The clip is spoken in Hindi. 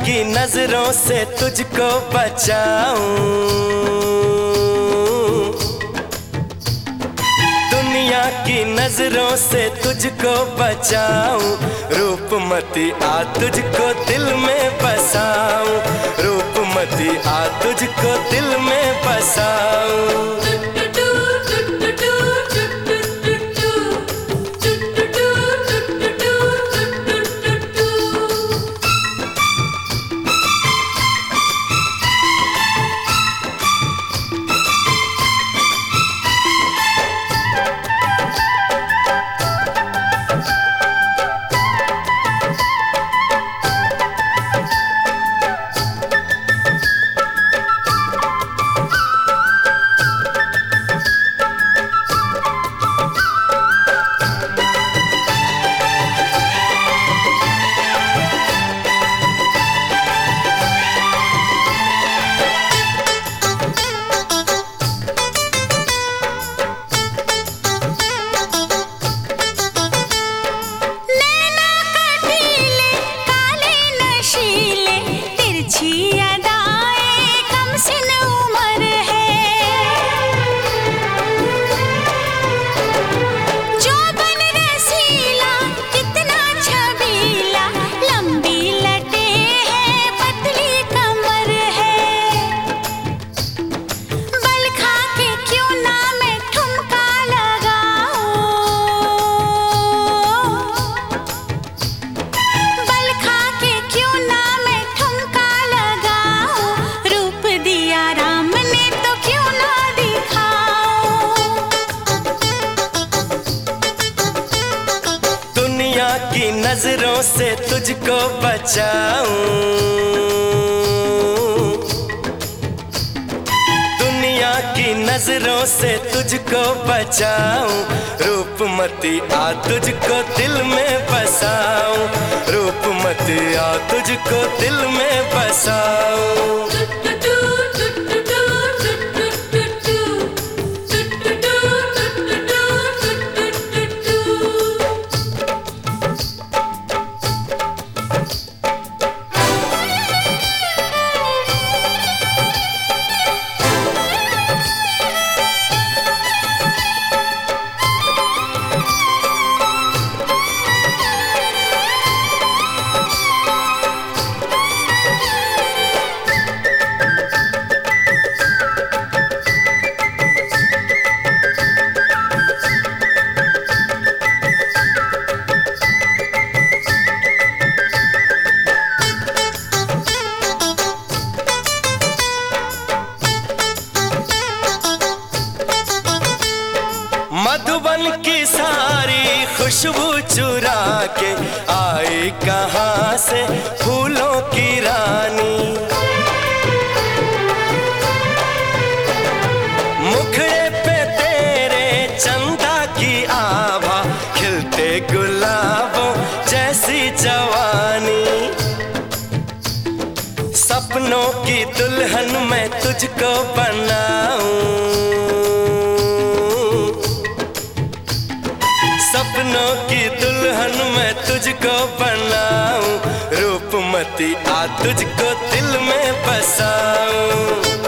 की नज़रों से तुझको बचाऊं। दुनिया की नज़रों से तुझको बचाऊं। रूपमती आ तुझको दिल में बसाऊं। रूपमती आ तुझको दिल में बसाऊं। की नज़रों से तुझको बचाऊं। दुनिया की नज़रों से तुझको बचाऊं। रूपमती आ तुझको दिल में बसाऊं। रूपमती आ तुझको दिल में बसाऊं। खुशबू चुरा के आई कहाँ से फूलों की रानी? मुखड़े पे तेरे चंदा की आभा, खिलते गुलाबों जैसी जवानी। सपनों की दुल्हन मैं तुझको बनाऊँ सपनों की दुल्हन मैं तुझको बनाऊँ। रूपमती आ तुझको दिल में बसाऊं।